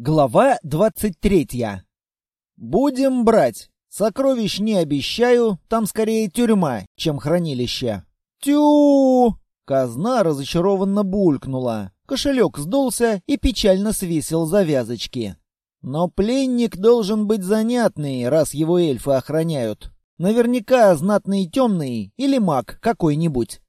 Глава двадцать третья. Будем брать. Сокровищ не обещаю, там скорее тюрьма, чем хранилище. Тю! Казна разочарованно булькнула. Кошелек сдулся и печально свесил завязочки. Но пленник должен быть занятный, раз его эльфы охраняют. Наверняка знатный темный или маг какой-нибудь.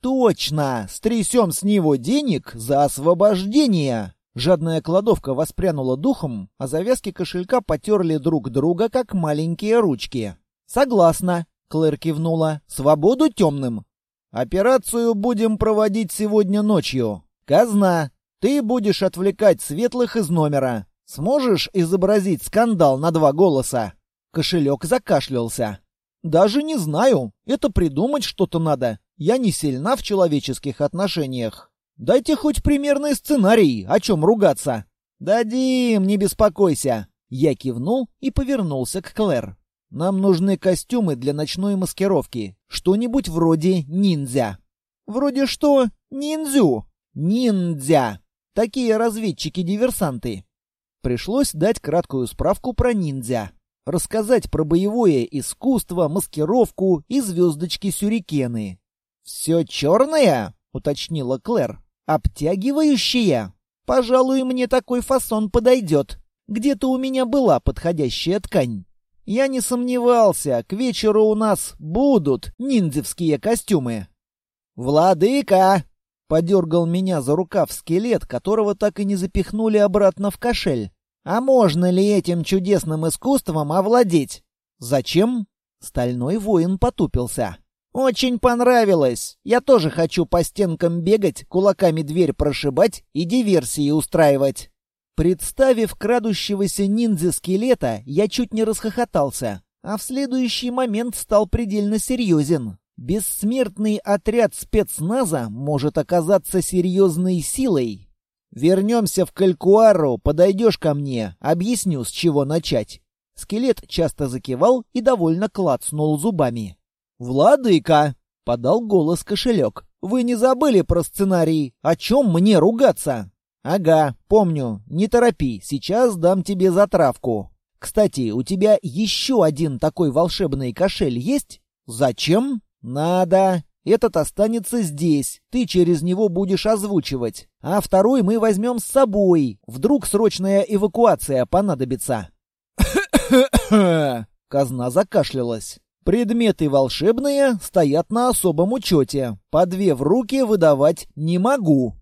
Точно! Стрясем с него денег за освобождение! Жадная кладовка воспрянула духом, а завязки кошелька потерли друг друга, как маленькие ручки. «Согласна», — Клэр кивнула. «Свободу темным». «Операцию будем проводить сегодня ночью. Казна, ты будешь отвлекать светлых из номера. Сможешь изобразить скандал на два голоса?» Кошелек закашлялся. «Даже не знаю. Это придумать что-то надо. Я не сильна в человеческих отношениях. Дайте хоть примерный сценарий, о чем ругаться. Дадим, не беспокойся. Я кивнул и повернулся к Клэр. Нам нужны костюмы для ночной маскировки. Что-нибудь вроде ниндзя. Вроде что? Ниндзю. Ниндзя. Такие разведчики-диверсанты. Пришлось дать краткую справку про ниндзя. Рассказать про боевое искусство, маскировку и звездочки-сюрикены. «Все черное?» — уточнила Клэр. Обтягивающая? Пожалуй, мне такой фасон подойдет. Где-то у меня была подходящая ткань. Я не сомневался, к вечеру у нас будут ниндзевские костюмы. «Владыка!» — подергал меня за рукав скелет, которого так и не запихнули обратно в кошель. «А можно ли этим чудесным искусством овладеть?» «Зачем?» — стальной воин потупился. «Очень понравилось. Я тоже хочу по стенкам бегать, кулаками дверь прошибать и диверсии устраивать». Представив крадущегося ниндзя-скелета, я чуть не расхохотался, а в следующий момент стал предельно серьезен. Бессмертный отряд спецназа может оказаться серьезной силой. Вернемся в Калькуару, подойдешь ко мне, объясню, с чего начать. Скелет часто закивал и довольно клацнул зубами. «Владыка!» — подал голос кошелек. «Вы не забыли про сценарий? О чем мне ругаться?» «Ага, помню. Не торопи, сейчас дам тебе затравку. Кстати, у тебя еще один такой волшебный кошель есть? Зачем? Надо. Этот останется здесь. Ты через него будешь озвучивать. А второй мы возьмем с собой. Вдруг срочная эвакуация понадобится». Казна закашлялась. Предметы волшебные стоят на особом учете. По две в руки выдавать не могу.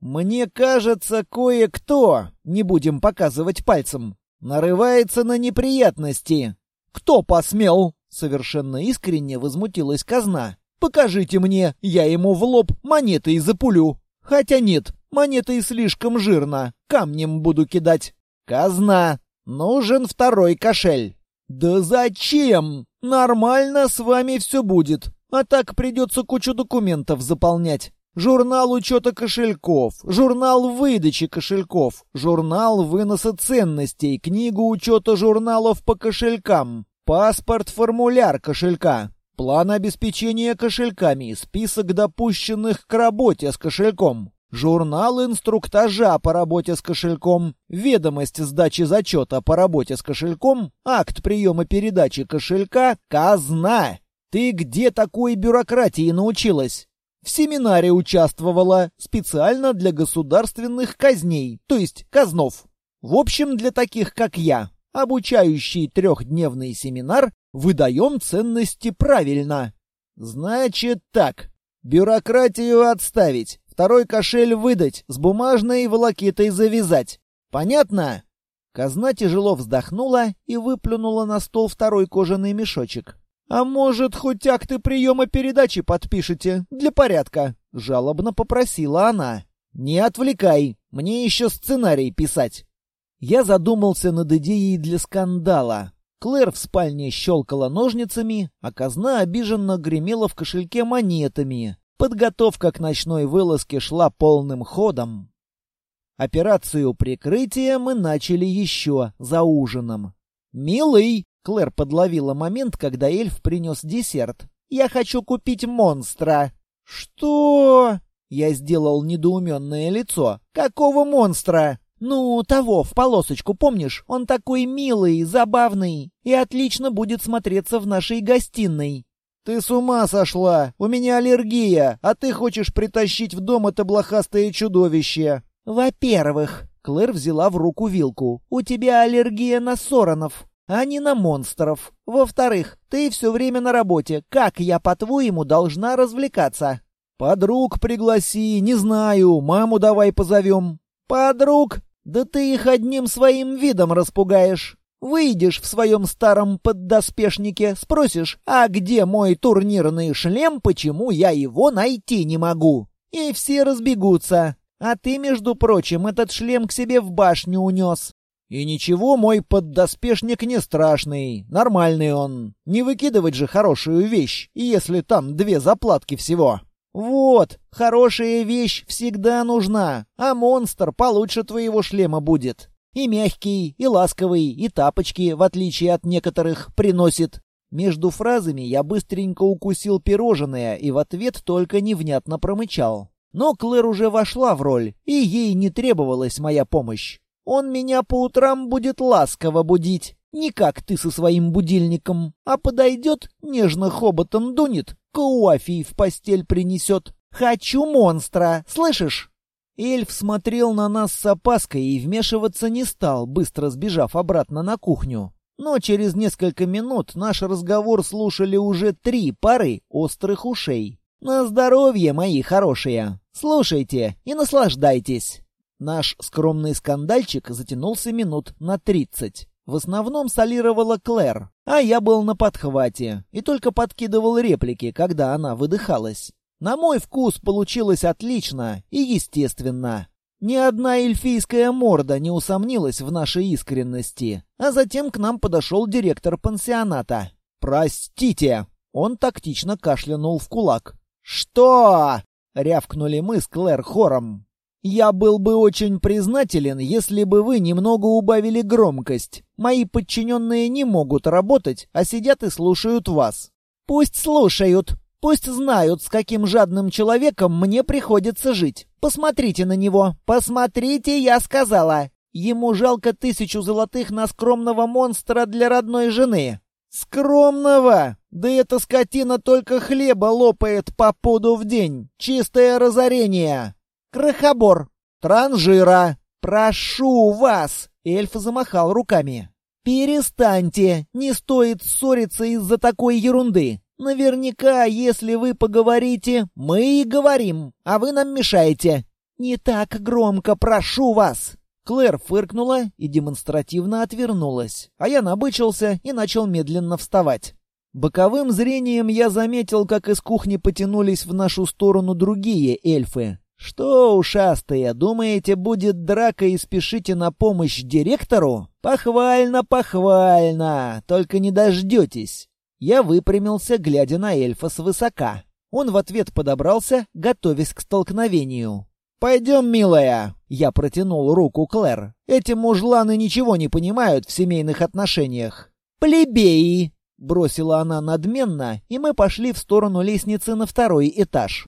Мне кажется, кое-кто, не будем показывать пальцем, нарывается на неприятности. Кто посмел? Совершенно искренне возмутилась казна. Покажите мне, я ему в лоб монетой запулю. Хотя нет, монетой слишком жирно, камнем буду кидать. Казна, нужен второй кошель. «Да зачем? Нормально с вами все будет. А так придется кучу документов заполнять. Журнал учета кошельков, журнал выдачи кошельков, журнал выноса ценностей, книгу учета журналов по кошелькам, паспорт-формуляр кошелька, план обеспечения кошельками, список допущенных к работе с кошельком, Журнал инструктажа по работе с кошельком, ведомость сдачи зачета по работе с кошельком, акт приема передачи кошелька, казна. Ты где такой бюрократии научилась? В семинаре участвовала специально для государственных казней, то есть казнов. В общем, для таких, как я, обучающий трехдневный семинар, выдаем ценности правильно. Значит так, бюрократию отставить, Второй кошель выдать, с бумажной волокитой завязать. Понятно?» Казна тяжело вздохнула и выплюнула на стол второй кожаный мешочек. «А может, хоть акты приема передачи подпишите, для порядка?» — жалобно попросила она. «Не отвлекай, мне еще сценарий писать». Я задумался над идеей для скандала. Клэр в спальне щелкала ножницами, а казна обиженно гремела в кошельке монетами. Подготовка к ночной вылазке шла полным ходом. Операцию прикрытия мы начали еще за ужином. «Милый!» — Клэр подловила момент, когда эльф принес десерт. «Я хочу купить монстра!» «Что?» — я сделал недоуменное лицо. «Какого монстра?» «Ну, того, в полосочку, помнишь? Он такой милый, забавный и отлично будет смотреться в нашей гостиной». «Ты с ума сошла! У меня аллергия, а ты хочешь притащить в дом это блохастое чудовище!» «Во-первых...» — Клэр взяла в руку вилку. «У тебя аллергия на соронов, а не на монстров. Во-вторых, ты все время на работе. Как я, по-твоему, должна развлекаться?» «Подруг пригласи, не знаю, маму давай позовем». «Подруг? Да ты их одним своим видом распугаешь. Выйдешь в своем старом поддоспешнике, спросишь, а где мой турнирный шлем, почему я его найти не могу? И все разбегутся. А ты, между прочим, этот шлем к себе в башню унес. И ничего, мой поддоспешник не страшный, нормальный он. Не выкидывать же хорошую вещь, если там две заплатки всего. Вот, хорошая вещь всегда нужна, а монстр получше твоего шлема будет. И мягкий, и ласковый, и тапочки, в отличие от некоторых, приносит. Между фразами я быстренько укусил пирожное и в ответ только невнятно промычал. Но Клэр уже вошла в роль, и ей не требовалась моя помощь. Он меня по утрам будет ласково будить, не как ты со своим будильником, а подойдет, нежно хоботом дунет, коуафий в постель принесет. Хочу монстра, слышишь? Эльф смотрел на нас с опаской и вмешиваться не стал, быстро сбежав обратно на кухню. Но через несколько минут наш разговор слушали уже три пары острых ушей. «На здоровье, мои хорошие! Слушайте и наслаждайтесь!» Наш скромный скандальчик затянулся минут на тридцать. В основном солировала Клэр, а я был на подхвате и только подкидывал реплики, когда она выдыхалась. На мой вкус получилось отлично и естественно. Ни одна эльфийская морда не усомнилась в нашей искренности. А затем к нам подошел директор пансионата. «Простите!» Он тактично кашлянул в кулак. «Что?» — рявкнули мы с Клэр хором. «Я был бы очень признателен, если бы вы немного убавили громкость. Мои подчиненные не могут работать, а сидят и слушают вас». «Пусть слушают», Пусть знают, с каким жадным человеком мне приходится жить. Посмотрите на него. Посмотрите, я сказала. Ему жалко тысячу золотых на скромного монстра для родной жены. Скромного? Да эта скотина только хлеба лопает по пуду в день. Чистое разорение. Крохобор. Транжира. Прошу вас. Эльф замахал руками. Перестаньте. Не стоит ссориться из-за такой ерунды. Наверняка, если вы поговорите, мы и говорим, а вы нам мешаете. Не так громко, прошу вас. Клэр фыркнула и демонстративно отвернулась, а я набычился и начал медленно вставать. Боковым зрением я заметил, как из кухни потянулись в нашу сторону другие эльфы. «Что, ушастые, думаете, будет драка и спешите на помощь директору? Похвально, похвально, только не дождетесь. Я выпрямился, глядя на эльфа свысока. Он в ответ подобрался, готовясь к столкновению. «Пойдем, милая!» — я протянул руку Клэр. «Эти мужланы ничего не понимают в семейных отношениях». «Плебеи!» — бросила она надменно, и мы пошли в сторону лестницы на второй этаж.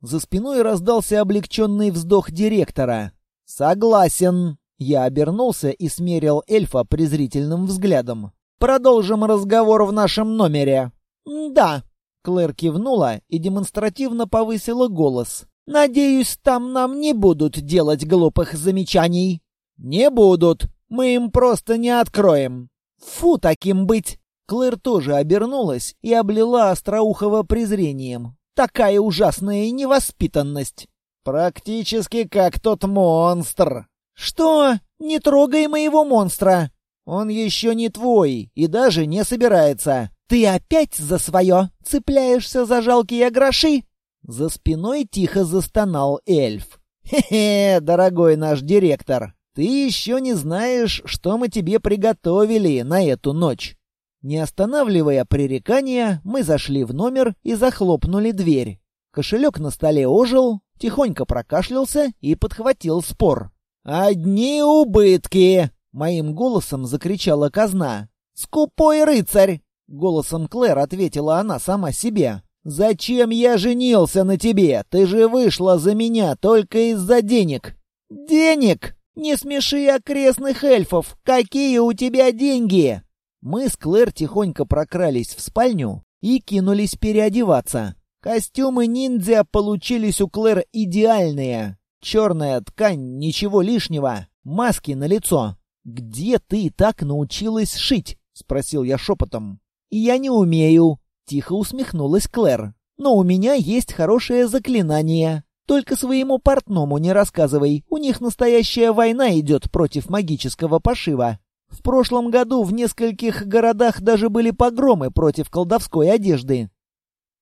За спиной раздался облегченный вздох директора. «Согласен!» Я обернулся и смерил эльфа презрительным взглядом. Продолжим разговор в нашем номере». «Да». Клэр кивнула и демонстративно повысила голос. «Надеюсь, там нам не будут делать глупых замечаний». «Не будут. Мы им просто не откроем». «Фу, таким быть!» Клэр тоже обернулась и облила Остроухова презрением. «Такая ужасная невоспитанность!» «Практически как тот монстр!» «Что? Не трогай моего монстра!» Он еще не твой и даже не собирается. Ты опять за свое цепляешься за жалкие гроши?» За спиной тихо застонал эльф. «Хе-хе, дорогой наш директор, ты еще не знаешь, что мы тебе приготовили на эту ночь». Не останавливая пререкания, мы зашли в номер и захлопнули дверь. Кошелек на столе ожил, тихонько прокашлялся и подхватил спор. «Одни убытки!» Моим голосом закричала казна. «Скупой рыцарь!» Голосом Клэр ответила она сама себе. «Зачем я женился на тебе? Ты же вышла за меня только из-за денег!» «Денег!» «Не смеши окрестных эльфов! Какие у тебя деньги?» Мы с Клэр тихонько прокрались в спальню и кинулись переодеваться. Костюмы ниндзя получились у Клэр идеальные. Черная ткань, ничего лишнего, маски на лицо. «Где ты так научилась шить?» — спросил я шепотом. «Я не умею», — тихо усмехнулась Клэр. «Но у меня есть хорошее заклинание. Только своему портному не рассказывай, у них настоящая война идет против магического пошива. В прошлом году в нескольких городах даже были погромы против колдовской одежды.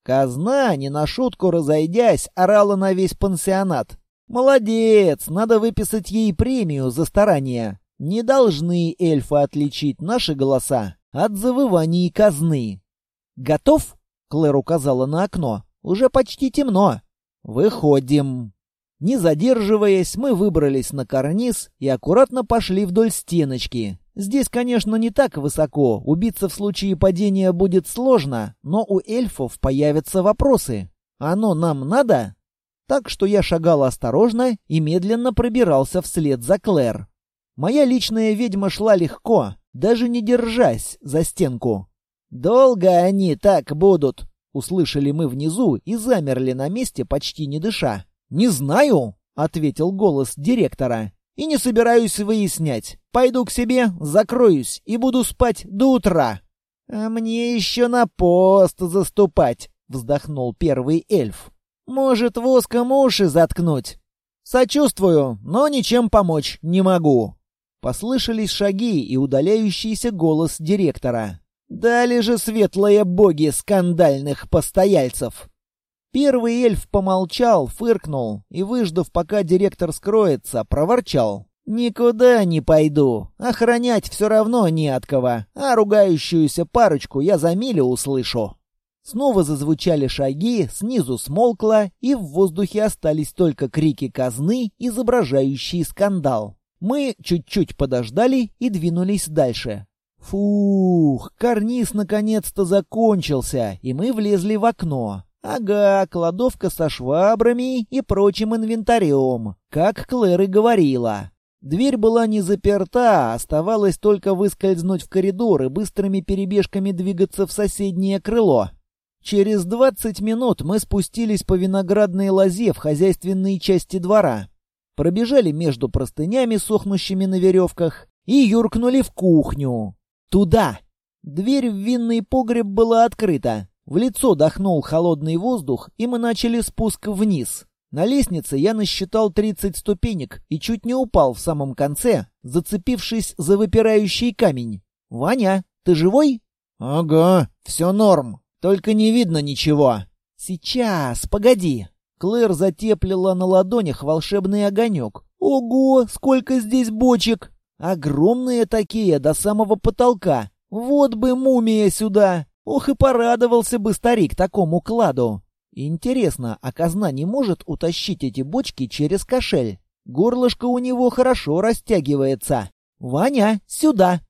Казна, не на шутку разойдясь, орала на весь пансионат. «Молодец! Надо выписать ей премию за старание. Не должны эльфы отличить наши голоса от завываний казны». «Готов?» — Клэр указала на окно. «Уже почти темно. «Выходим». Не задерживаясь, мы выбрались на карниз и аккуратно пошли вдоль стеночки. Здесь, конечно, не так высоко, убиться в случае падения будет сложно, но у эльфов появятся вопросы. Оно нам надо? Так что я шагал осторожно и медленно пробирался вслед за Клэр. Моя личная ведьма шла легко, даже не держась за стенку. «Долго они так будут?» Услышали мы внизу и замерли на месте, почти не дыша. «Не знаю», — ответил голос директора. «И не собираюсь выяснять. Пойду к себе, закроюсь и буду спать до утра». «А мне еще на пост заступать», — вздохнул первый эльф. «Может, воском уши заткнуть?» «Сочувствую, но ничем помочь не могу». Послышались шаги и удаляющийся голос директора. Дали же светлые боги скандальных постояльцев. Первый эльф помолчал, фыркнул и, выждав, пока директор скроется, проворчал. «Никуда не пойду. Охранять все равно не от кого, а ругающуюся парочку я за милю услышу». Снова зазвучали шаги, снизу смолкло, и в воздухе остались только крики казны, изображающие скандал. Мы чуть-чуть подождали и двинулись дальше. Фух, карниз наконец-то закончился, и мы влезли в окно. Ага, кладовка со швабрами и прочим инвентарем, как Клэр и говорила. Дверь была не заперта, оставалось только выскользнуть в коридор и быстрыми перебежками двигаться в соседнее крыло. Через двадцать минут мы спустились по виноградной лозе в хозяйственные части двора. Пробежали между простынями, сохнущими на веревках, и юркнули в кухню. Туда! Дверь в винный погреб была открыта. В лицо дохнул холодный воздух, и мы начали спуск вниз. На лестнице я насчитал 30 ступенек и чуть не упал в самом конце, зацепившись за выпирающий камень. «Ваня, ты живой?» «Ага, все норм, только не видно ничего». «Сейчас, погоди». Клэр затеплила на ладонях волшебный огонек. «Ого, сколько здесь бочек!» Огромные такие, до самого потолка. Вот бы мумия сюда! Ох и порадовался бы старик такому кладу. Интересно, а казна не может утащить эти бочки через кошель? Горлышко у него хорошо растягивается. «Ваня, сюда!»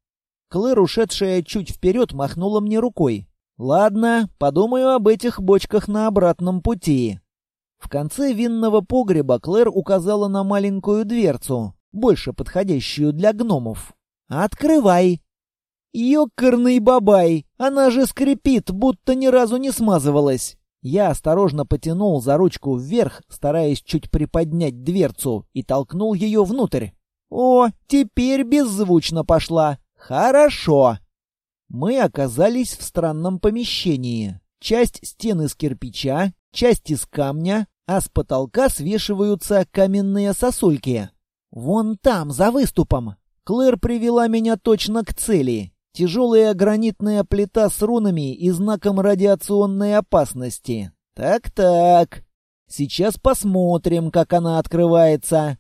Клэр, ушедшая чуть вперед, махнула мне рукой. «Ладно, подумаю об этих бочках на обратном пути». В конце винного погреба Клэр указала на маленькую дверцу больше подходящую для гномов. «Открывай!» «Ёкарный бабай! Она же скрипит, будто ни разу не смазывалась!» Я осторожно потянул за ручку вверх, стараясь чуть приподнять дверцу, и толкнул ее внутрь. «О, теперь беззвучно пошла! Хорошо!» Мы оказались в странном помещении. Часть стены из кирпича, часть из камня, а с потолка свешиваются каменные сосульки. «Вон там, за выступом!» Клэр привела меня точно к цели. Тяжелая гранитная плита с рунами и знаком радиационной опасности. Так-так. Сейчас посмотрим, как она открывается.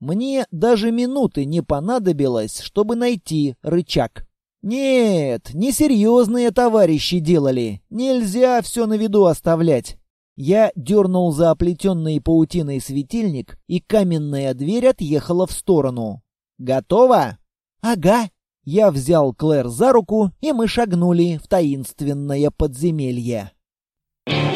Мне даже минуты не понадобилось, чтобы найти рычаг. Нет, несерьезные товарищи делали. Нельзя все на виду оставлять. Я дернул за оплетенный паутиной светильник, и каменная дверь отъехала в сторону. «Готово?» «Ага». Я взял Клэр за руку, и мы шагнули в таинственное подземелье. Thank